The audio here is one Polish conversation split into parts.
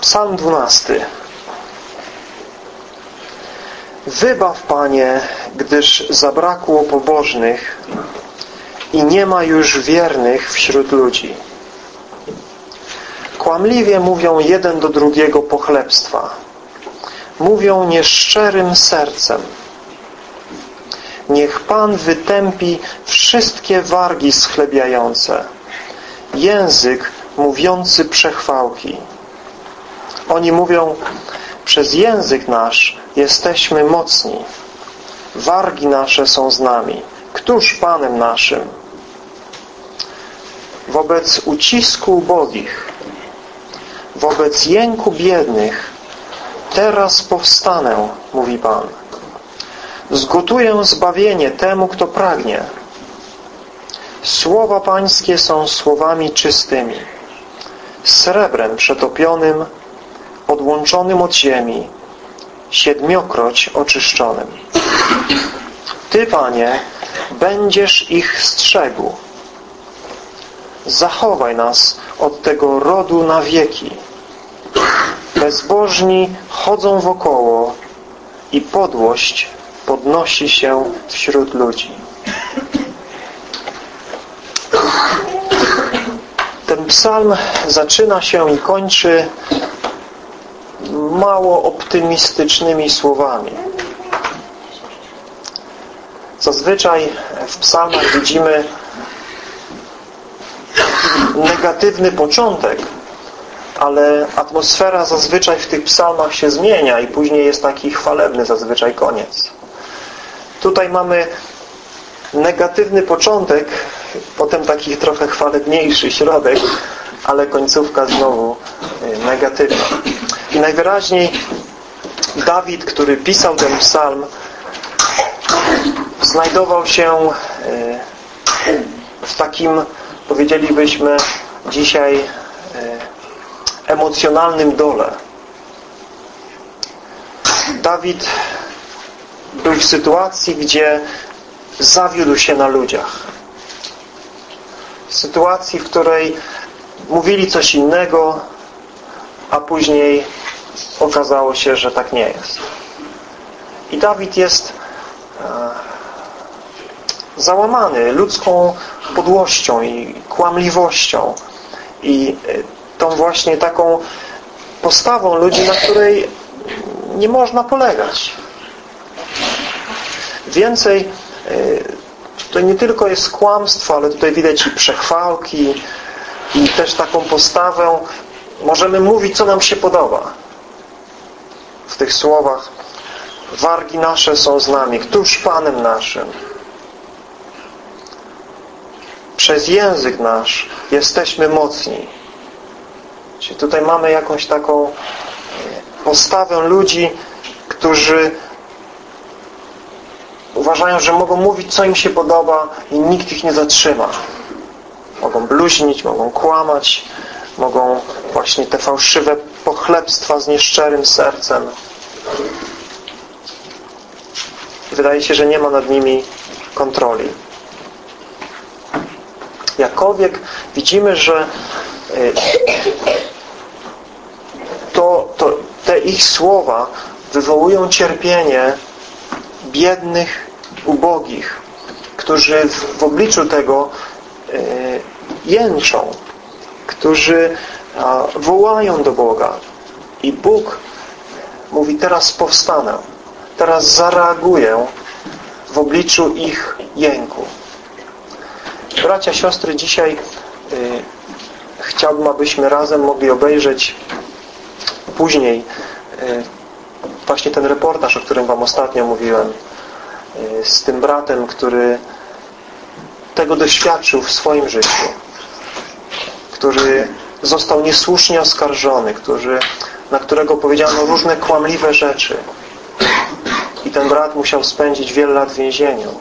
Psalm 12. Wybaw, Panie, gdyż zabrakło pobożnych i nie ma już wiernych wśród ludzi. Kłamliwie mówią jeden do drugiego pochlebstwa. Mówią nieszczerym sercem. Niech Pan wytępi wszystkie wargi schlebiające. Język mówiący przechwałki. Oni mówią, przez język nasz jesteśmy mocni. Wargi nasze są z nami. Któż Panem naszym? Wobec ucisku ubogich, wobec jęku biednych, teraz powstanę, mówi Pan. Zgotuję zbawienie temu, kto pragnie. Słowa Pańskie są słowami czystymi, srebrem przetopionym, odłączonym od ziemi, siedmiokroć oczyszczonym. Ty, Panie, będziesz ich strzegł. Zachowaj nas od tego rodu na wieki. Bezbożni chodzą wokoło i podłość podnosi się wśród ludzi. Ten psalm zaczyna się i kończy mało optymistycznymi słowami. Zazwyczaj w psalmach widzimy negatywny początek, ale atmosfera zazwyczaj w tych psalmach się zmienia i później jest taki chwalebny zazwyczaj koniec. Tutaj mamy negatywny początek, potem taki trochę chwalebniejszy środek, ale końcówka znowu y, negatywna. Najwyraźniej Dawid, który pisał ten psalm, znajdował się y, w takim, powiedzielibyśmy dzisiaj, y, emocjonalnym dole. Dawid był w sytuacji, gdzie zawiódł się na ludziach. W sytuacji, w której mówili coś innego, a później okazało się, że tak nie jest. I Dawid jest e, załamany ludzką podłością i kłamliwością i e, tą właśnie taką postawą ludzi, na której nie można polegać. Więcej e, to nie tylko jest kłamstwo, ale tutaj widać i przechwałki i też taką postawę możemy mówić, co nam się podoba. W tych słowach wargi nasze są z nami. Któż Panem naszym? Przez język nasz jesteśmy mocni. Czyli tutaj mamy jakąś taką e, postawę ludzi, którzy uważają, że mogą mówić, co im się podoba i nikt ich nie zatrzyma. Mogą bluźnić, mogą kłamać, mogą właśnie te fałszywe pochlebstwa z nieszczerym sercem. Wydaje się, że nie ma nad nimi kontroli. Jakkolwiek widzimy, że y, to, to, te ich słowa wywołują cierpienie biednych, ubogich, którzy w, w obliczu tego y, jęczą, którzy wołają do Boga i Bóg mówi teraz powstanę, teraz zareaguję w obliczu ich jęku. Bracia, siostry, dzisiaj y, chciałbym, abyśmy razem mogli obejrzeć później y, właśnie ten reportaż, o którym Wam ostatnio mówiłem y, z tym bratem, który tego doświadczył w swoim życiu który został niesłusznie oskarżony, który, na którego powiedziano różne kłamliwe rzeczy. I ten brat musiał spędzić wiele lat w więzieniu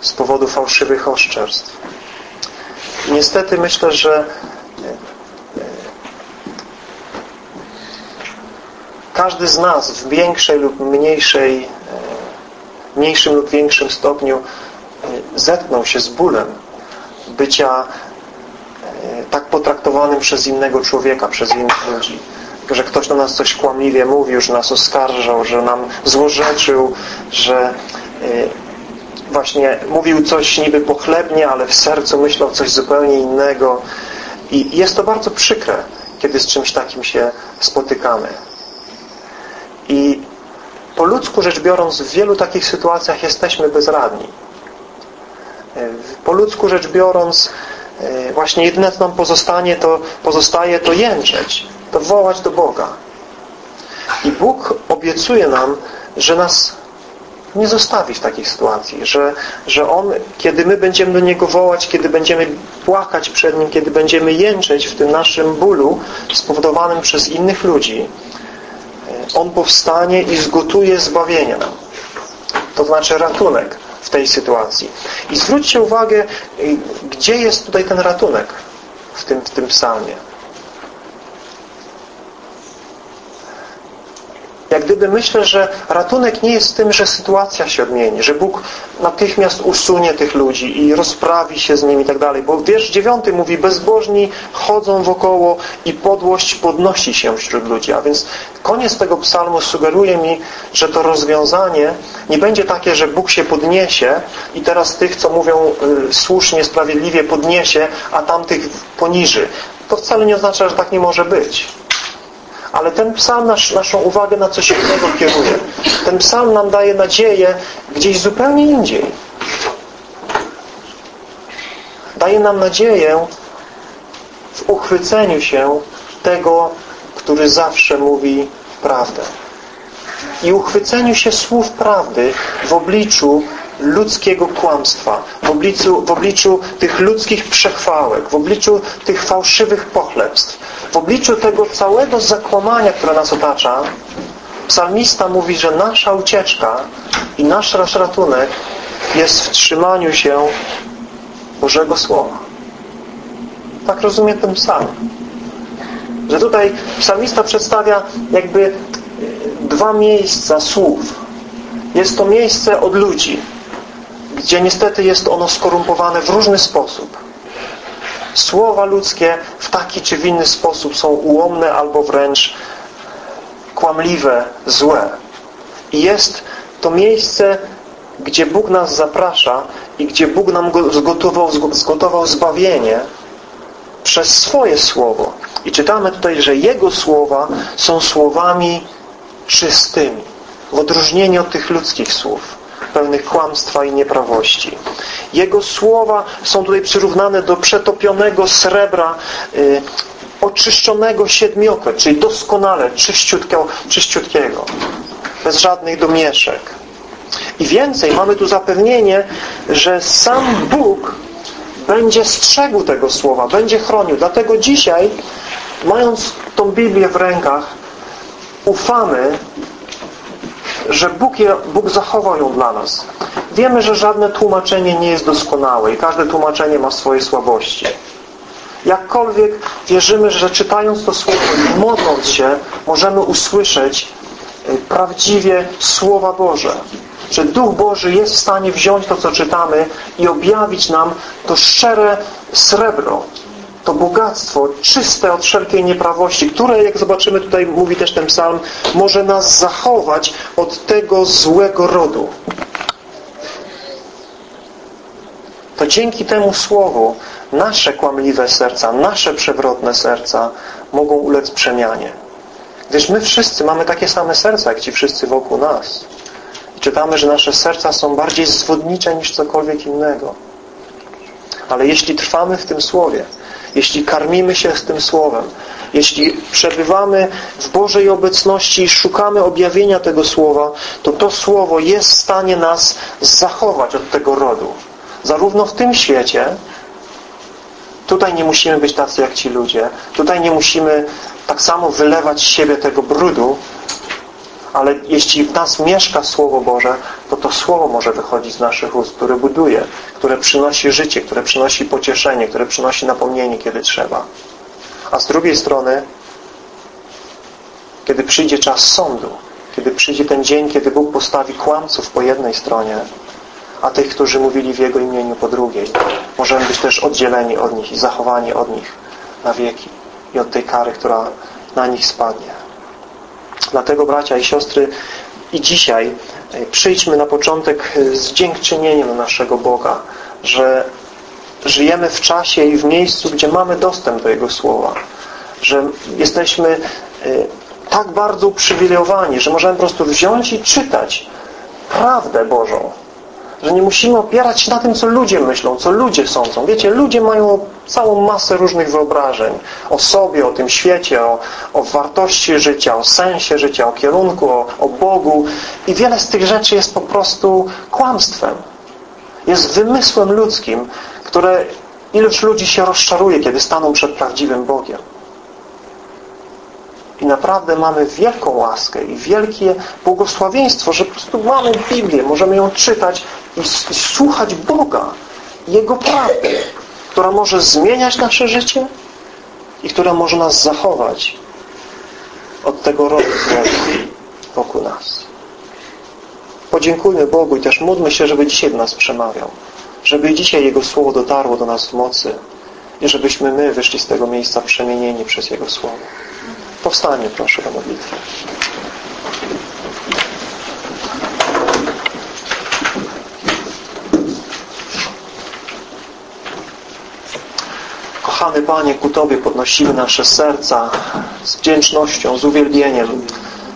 z powodu fałszywych oszczerstw. I niestety myślę, że e, każdy z nas w większej lub mniejszej, e, mniejszym lub większym stopniu e, zetknął się z bólem bycia tak potraktowanym przez innego człowieka, przez innych ludzi. że ktoś do nas coś kłamliwie mówił, że nas oskarżał, że nam złorzeczył, że y, właśnie mówił coś niby pochlebnie, ale w sercu myślał coś zupełnie innego. I jest to bardzo przykre, kiedy z czymś takim się spotykamy. I po ludzku rzecz biorąc, w wielu takich sytuacjach jesteśmy bezradni. Po ludzku rzecz biorąc, właśnie jedyne co nam pozostanie, to pozostaje to jęczeć, to wołać do Boga. I Bóg obiecuje nam, że nas nie zostawi w takiej sytuacji, że, że On, kiedy my będziemy do Niego wołać, kiedy będziemy płakać przed Nim, kiedy będziemy jęczeć w tym naszym bólu spowodowanym przez innych ludzi, On powstanie i zgotuje zbawienie nam. To znaczy ratunek w tej sytuacji. I zwróćcie uwagę, gdzie jest tutaj ten ratunek w tym, w tym psalmie. Jak gdyby myślę, że ratunek nie jest w tym, że sytuacja się odmieni, że Bóg natychmiast usunie tych ludzi i rozprawi się z nimi i tak dalej. Bo wiersz dziewiąty mówi, bezbożni chodzą wokoło i podłość podnosi się wśród ludzi. A więc koniec tego psalmu sugeruje mi, że to rozwiązanie nie będzie takie, że Bóg się podniesie i teraz tych, co mówią y, słusznie, sprawiedliwie podniesie, a tamtych poniży. To wcale nie oznacza, że tak nie może być. Ale ten psalm nasz, naszą uwagę na coś innego kieruje. Ten psalm nam daje nadzieję gdzieś zupełnie indziej. Daje nam nadzieję w uchwyceniu się tego, który zawsze mówi prawdę. I uchwyceniu się słów prawdy w obliczu ludzkiego kłamstwa, w obliczu, w obliczu tych ludzkich przechwałek, w obliczu tych fałszywych pochlebstw, w obliczu tego całego zakłamania, które nas otacza, psalmista mówi, że nasza ucieczka i nasz ratunek jest w trzymaniu się Bożego Słowa. Tak rozumie ten psalm. Że tutaj psalmista przedstawia jakby dwa miejsca słów. Jest to miejsce od ludzi, gdzie niestety jest ono skorumpowane w różny sposób. Słowa ludzkie w taki czy w inny sposób są ułomne albo wręcz kłamliwe, złe. I jest to miejsce, gdzie Bóg nas zaprasza i gdzie Bóg nam zgotował, zgotował zbawienie przez swoje Słowo. I czytamy tutaj, że Jego słowa są słowami czystymi, w odróżnieniu od tych ludzkich słów pełnych kłamstwa i nieprawości. Jego słowa są tutaj przyrównane do przetopionego srebra y, oczyszczonego siedmiokroć, czyli doskonale czyściutkiego, czyściutkiego, bez żadnych domieszek. I więcej, mamy tu zapewnienie, że sam Bóg będzie strzegł tego słowa, będzie chronił. Dlatego dzisiaj, mając tą Biblię w rękach, ufamy że Bóg, je, Bóg zachował ją dla nas. Wiemy, że żadne tłumaczenie nie jest doskonałe i każde tłumaczenie ma swoje słabości. Jakkolwiek wierzymy, że czytając to Słowo i modląc się, możemy usłyszeć y, prawdziwie Słowa Boże. Że Duch Boży jest w stanie wziąć to, co czytamy i objawić nam to szczere srebro, to bogactwo czyste od wszelkiej nieprawości, które, jak zobaczymy tutaj, mówi też ten psalm, może nas zachować od tego złego rodu. To dzięki temu słowu nasze kłamliwe serca, nasze przewrotne serca mogą ulec przemianie. Gdyż my wszyscy mamy takie same serca, jak ci wszyscy wokół nas. I czytamy, że nasze serca są bardziej zwodnicze niż cokolwiek innego. Ale jeśli trwamy w tym Słowie, jeśli karmimy się z tym Słowem, jeśli przebywamy w Bożej obecności i szukamy objawienia tego Słowa, to to Słowo jest w stanie nas zachować od tego rodu. Zarówno w tym świecie, tutaj nie musimy być tacy jak ci ludzie, tutaj nie musimy tak samo wylewać z siebie tego brudu, ale jeśli w nas mieszka Słowo Boże, to to Słowo może wychodzić z naszych ust, które buduje, które przynosi życie, które przynosi pocieszenie, które przynosi napomnienie, kiedy trzeba. A z drugiej strony, kiedy przyjdzie czas sądu, kiedy przyjdzie ten dzień, kiedy Bóg postawi kłamców po jednej stronie, a tych, którzy mówili w Jego imieniu po drugiej, możemy być też oddzieleni od nich i zachowani od nich na wieki i od tej kary, która na nich spadnie. Dlatego bracia i siostry i dzisiaj e, przyjdźmy na początek z dziękczynieniem naszego Boga, że żyjemy w czasie i w miejscu, gdzie mamy dostęp do Jego Słowa, że jesteśmy e, tak bardzo uprzywilejowani, że możemy po prostu wziąć i czytać prawdę Bożą, że nie musimy opierać się na tym, co ludzie myślą, co ludzie sądzą. Wiecie, ludzie mają całą masę różnych wyobrażeń o sobie, o tym świecie, o, o wartości życia, o sensie życia, o kierunku, o, o Bogu i wiele z tych rzeczy jest po prostu kłamstwem. Jest wymysłem ludzkim, które ilość ludzi się rozczaruje, kiedy staną przed prawdziwym Bogiem. I naprawdę mamy wielką łaskę i wielkie błogosławieństwo, że po prostu mamy Biblię, możemy ją czytać i słuchać Boga, Jego prawdy, która może zmieniać nasze życie i która może nas zachować od tego rodu wokół nas. Podziękujmy Bogu i też módlmy się, żeby dzisiaj do nas przemawiał. Żeby dzisiaj Jego Słowo dotarło do nas w mocy i żebyśmy my wyszli z tego miejsca przemienieni przez Jego Słowo. Powstanie proszę do modlitwy. Kochany Panie, ku Tobie podnosimy nasze serca z wdzięcznością, z uwielbieniem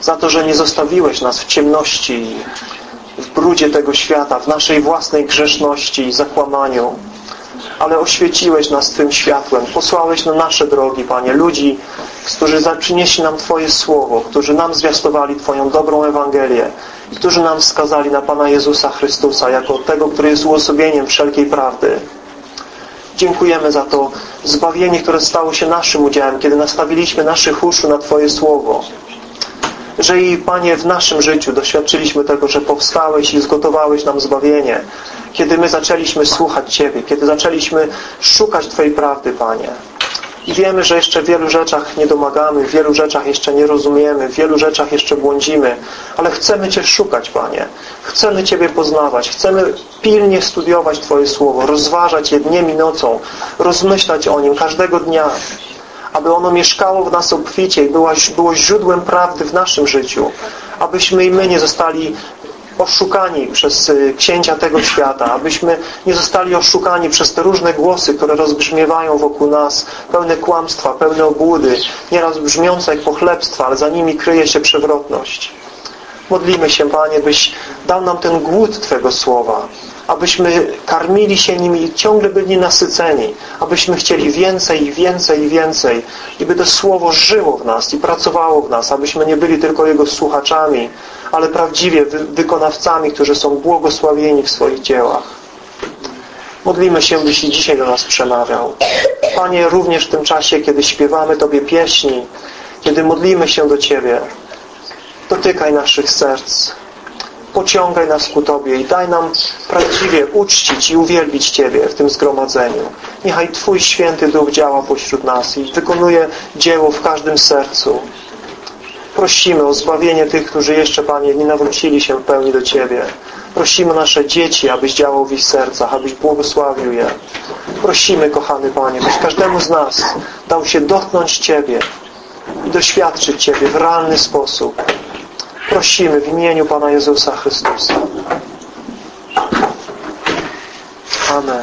za to, że nie zostawiłeś nas w ciemności, w brudzie tego świata, w naszej własnej grzeszności i zakłamaniu, ale oświeciłeś nas Twym światłem, posłałeś na nasze drogi, Panie, ludzi, którzy przynieśli nam Twoje Słowo, którzy nam zwiastowali Twoją dobrą Ewangelię którzy nam wskazali na Pana Jezusa Chrystusa jako tego, który jest uosobieniem wszelkiej prawdy. Dziękujemy za to zbawienie, które stało się naszym udziałem, kiedy nastawiliśmy naszych uszu na Twoje Słowo. Że i Panie w naszym życiu doświadczyliśmy tego, że powstałeś i zgotowałeś nam zbawienie. Kiedy my zaczęliśmy słuchać Ciebie, kiedy zaczęliśmy szukać Twojej prawdy, Panie. I wiemy, że jeszcze w wielu rzeczach nie domagamy, w wielu rzeczach jeszcze nie rozumiemy, w wielu rzeczach jeszcze błądzimy, ale chcemy Cię szukać, Panie. Chcemy Ciebie poznawać, chcemy pilnie studiować Twoje Słowo, rozważać je dniem i nocą, rozmyślać o nim każdego dnia, aby ono mieszkało w nas obficie i było, było źródłem prawdy w naszym życiu, abyśmy i my nie zostali oszukani przez y, księcia tego świata, abyśmy nie zostali oszukani przez te różne głosy, które rozbrzmiewają wokół nas, pełne kłamstwa, pełne obłudy, nieraz brzmiące jak pochlebstwa, ale za nimi kryje się przewrotność. Modlimy się, Panie, byś dał nam ten głód Twego Słowa, abyśmy karmili się nimi i ciągle byli nasyceni, abyśmy chcieli więcej i więcej i więcej i by to Słowo żyło w nas i pracowało w nas, abyśmy nie byli tylko Jego słuchaczami, ale prawdziwie wykonawcami, którzy są błogosławieni w swoich dziełach. Modlimy się, byś i dzisiaj do nas przemawiał. Panie, również w tym czasie, kiedy śpiewamy Tobie pieśni, kiedy modlimy się do Ciebie, dotykaj naszych serc, pociągaj nas ku Tobie i daj nam prawdziwie uczcić i uwielbić Ciebie w tym zgromadzeniu. Niechaj Twój święty Duch działa pośród nas i wykonuje dzieło w każdym sercu. Prosimy o zbawienie tych, którzy jeszcze, Panie, nie nawrócili się w pełni do Ciebie. Prosimy nasze dzieci, abyś działał w ich sercach, abyś błogosławił je. Prosimy, kochany Panie, byś każdemu z nas dał się dotknąć Ciebie i doświadczyć Ciebie w realny sposób. Prosimy w imieniu Pana Jezusa Chrystusa. Amen.